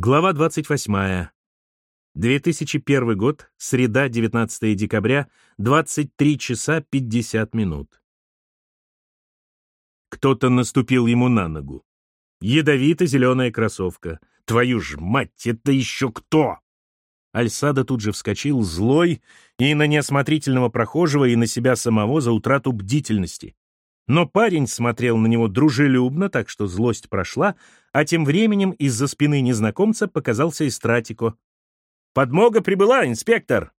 Глава 28. 2001 год, среда, 19 декабря, 23 часа 50 минут. Кто-то наступил ему на ногу. Ядовито-зеленая кроссовка. Твою ж мать, это еще кто? Альсада тут же вскочил, злой, и на неосмотрительного прохожего, и на себя самого за утрату бдительности. Но парень смотрел на него дружелюбно, так что злость прошла, а тем временем из-за спины незнакомца показался Истратико. «Подмога прибыла, инспектор!»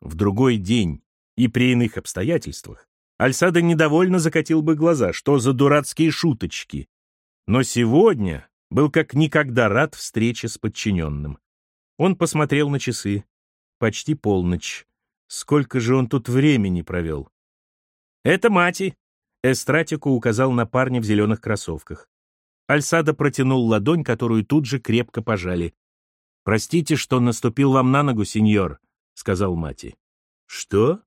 В другой день и при иных обстоятельствах Альсада недовольно закатил бы глаза, что за дурацкие шуточки. Но сегодня был как никогда рад встрече с подчиненным. Он посмотрел на часы. Почти полночь. Сколько же он тут времени провел? «Это Мати», Эстратику указал на парня в зеленых кроссовках. Альсада протянул ладонь, которую тут же крепко пожали. «Простите, что наступил вам на ногу, сеньор», — сказал Мати. «Что?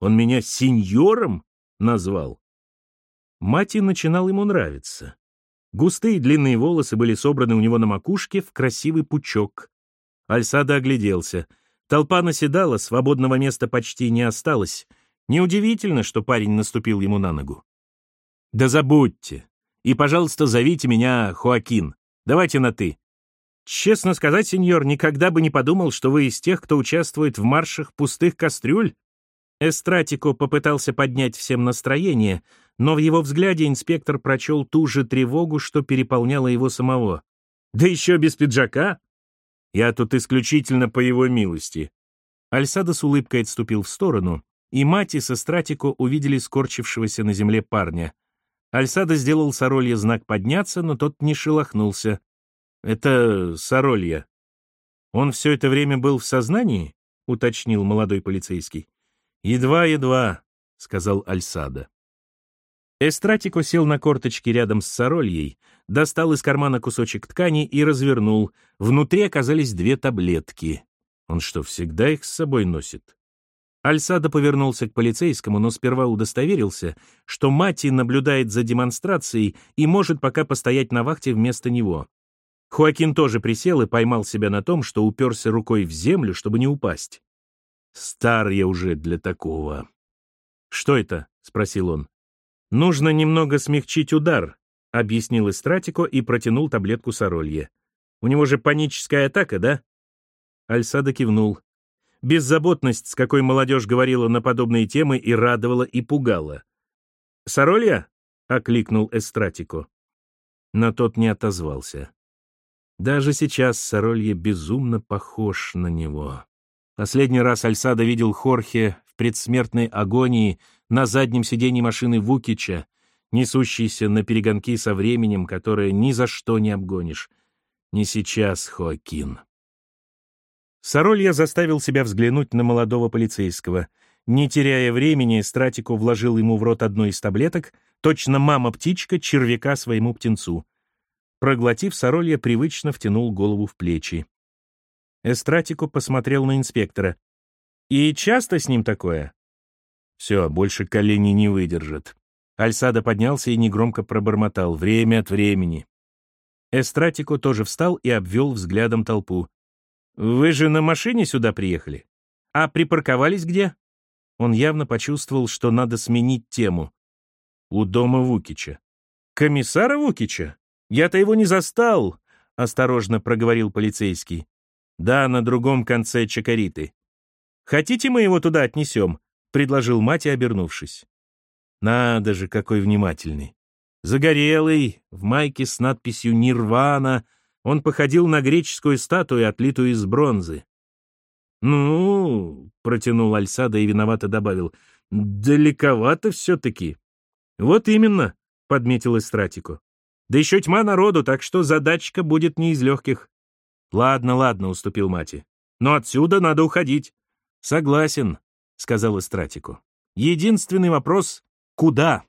Он меня сеньором назвал?» Мати начинал ему нравиться. Густые длинные волосы были собраны у него на макушке в красивый пучок. Альсада огляделся. Толпа наседала, свободного места почти не осталось. Неудивительно, что парень наступил ему на ногу. «Да забудьте. И, пожалуйста, зовите меня Хоакин. Давайте на «ты». Честно сказать, сеньор, никогда бы не подумал, что вы из тех, кто участвует в маршах пустых кастрюль». Эстратико попытался поднять всем настроение, но в его взгляде инспектор прочел ту же тревогу, что переполняла его самого. «Да еще без пиджака?» «Я тут исключительно по его милости». Альсадо с улыбкой отступил в сторону, и Мати со Стратико увидели скорчившегося на земле парня. Альсада сделал Соролье знак подняться, но тот не шелохнулся. «Это Соролья». «Он все это время был в сознании?» — уточнил молодой полицейский. «Едва-едва», — сказал Альсада. Эстратико сел на корточки рядом с Сорольей, достал из кармана кусочек ткани и развернул. Внутри оказались две таблетки. Он что, всегда их с собой носит? Альсада повернулся к полицейскому, но сперва удостоверился, что Мати наблюдает за демонстрацией и может пока постоять на вахте вместо него. Хуакин тоже присел и поймал себя на том, что уперся рукой в землю, чтобы не упасть. «Стар я уже для такого». «Что это?» — спросил он. «Нужно немного смягчить удар», — объяснил Истратико и протянул таблетку Соролье. «У него же паническая атака, да?» Альсада кивнул. Беззаботность, с какой молодежь говорила на подобные темы, и радовала, и пугала. «Соролья?» — окликнул Эстратико. Но тот не отозвался. Даже сейчас Соролье безумно похож на него. Последний раз Альсада видел Хорхе в предсмертной агонии на заднем сиденье машины Вукича, несущейся на перегонки со временем, которое ни за что не обгонишь. Не сейчас, Хоакин. Соролья заставил себя взглянуть на молодого полицейского. Не теряя времени, Стратико вложил ему в рот одну из таблеток, точно мама-птичка червяка своему птенцу. Проглотив, Соролья привычно втянул голову в плечи. Эстратико посмотрел на инспектора. «И часто с ним такое?» «Все, больше колени не выдержат». Альсада поднялся и негромко пробормотал. «Время от времени». Эстратико тоже встал и обвел взглядом толпу. «Вы же на машине сюда приехали? А припарковались где?» Он явно почувствовал, что надо сменить тему. «У дома Вукича». «Комиссара Вукича? Я-то его не застал», — осторожно проговорил полицейский. «Да, на другом конце Чакариты». «Хотите, мы его туда отнесем?» — предложил мать, обернувшись. «Надо же, какой внимательный. Загорелый, в майке с надписью «Нирвана», он походил на греческую статую, отлитую из бронзы. «Ну...» — протянул Альсада и виновато добавил. «Далековато все-таки». «Вот именно», — подметил Эстратику. «Да еще тьма народу, так что задачка будет не из легких». «Ладно, ладно», — уступил Мати. «Но отсюда надо уходить». «Согласен», — сказал Эстратику. «Единственный вопрос — куда?»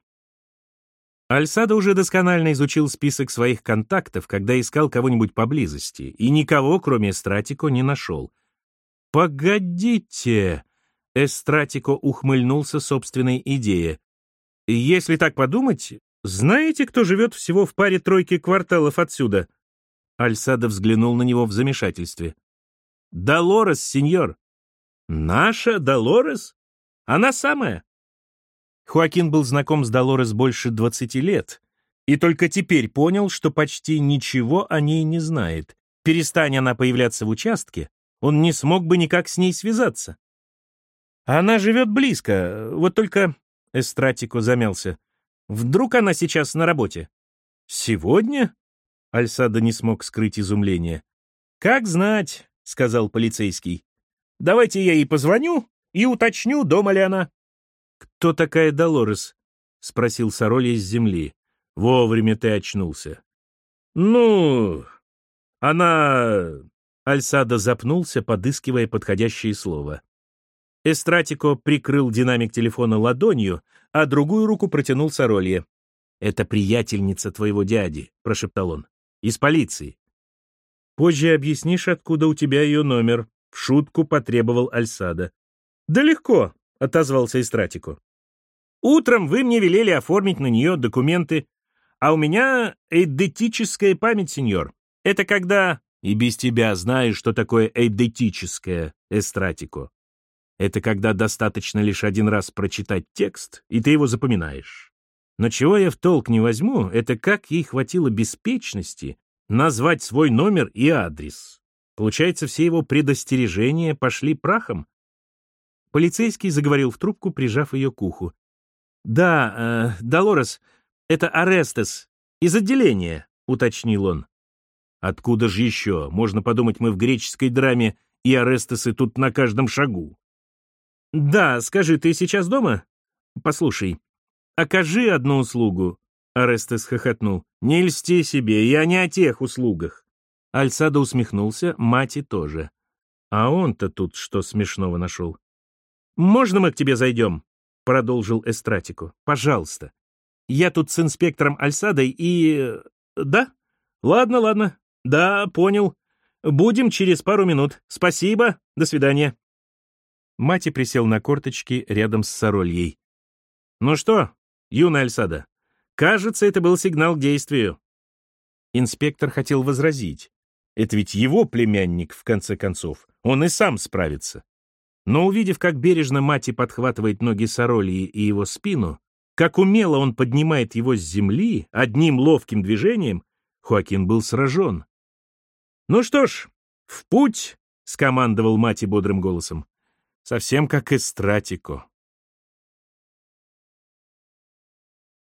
Альсада уже досконально изучил список своих контактов, когда искал кого-нибудь поблизости, и никого, кроме Эстратико, не нашел. «Погодите!» — Эстратико ухмыльнулся собственной идее. «Если так подумать, знаете, кто живет всего в паре тройки кварталов отсюда?» Альсадо взглянул на него в замешательстве. «Долорес, сеньор!» «Наша Долорес? Она самая?» Хуакин был знаком с Долорес больше двадцати лет и только теперь понял, что почти ничего о ней не знает. Перестань она появляться в участке, он не смог бы никак с ней связаться. Она живет близко, вот только... Эстратико замялся. Вдруг она сейчас на работе? Сегодня? Альсада не смог скрыть изумление. Как знать, сказал полицейский. Давайте я ей позвоню и уточню, дома ли она. Кто такая Долорес? спросил Сороли из земли. Вовремя ты очнулся. Ну, она... Альсада запнулся, подыскивая подходящее слово. Эстратико прикрыл динамик телефона ладонью, а другую руку протянул Соролье. «Это приятельница твоего дяди», — прошептал он. «Из полиции». «Позже объяснишь, откуда у тебя ее номер», — в шутку потребовал Альсада. «Да легко», — отозвался Эстратико. «Утром вы мне велели оформить на нее документы, а у меня эйдетическая память, сеньор. Это когда...» «И без тебя знаешь, что такое эйдетическое, Эстратико. Это когда достаточно лишь один раз прочитать текст, и ты его запоминаешь. Но чего я в толк не возьму, это как ей хватило беспечности назвать свой номер и адрес. Получается, все его предостережения пошли прахом? Полицейский заговорил в трубку, прижав ее к уху. «Да, э, Долорес, это Арестес, из отделения», — уточнил он. «Откуда же еще? Можно подумать, мы в греческой драме, и Арестесы тут на каждом шагу». «Да, скажи, ты сейчас дома? Послушай, окажи одну услугу». Арестес хохотнул. «Не льсти себе, я не о тех услугах». Альсадо усмехнулся, Мати тоже. А он-то тут что смешного нашел? «Можно мы к тебе зайдем?» — продолжил Эстратику. «Пожалуйста. Я тут с инспектором Альсадой и... Да? Ладно, ладно. Да, понял. Будем через пару минут. Спасибо. До свидания». Мати присел на корточки рядом с Сорольей. «Ну что, юная Альсада, кажется, это был сигнал к действию». Инспектор хотел возразить. Это ведь его племянник, в конце концов. Он и сам справится. Но увидев, как бережно Мати подхватывает ноги Сорольи и его спину, как умело он поднимает его с земли одним ловким движением, Хуакин был сражен. «Ну что ж, в путь!» — скомандовал Мати бодрым голосом совсем как Эстратико.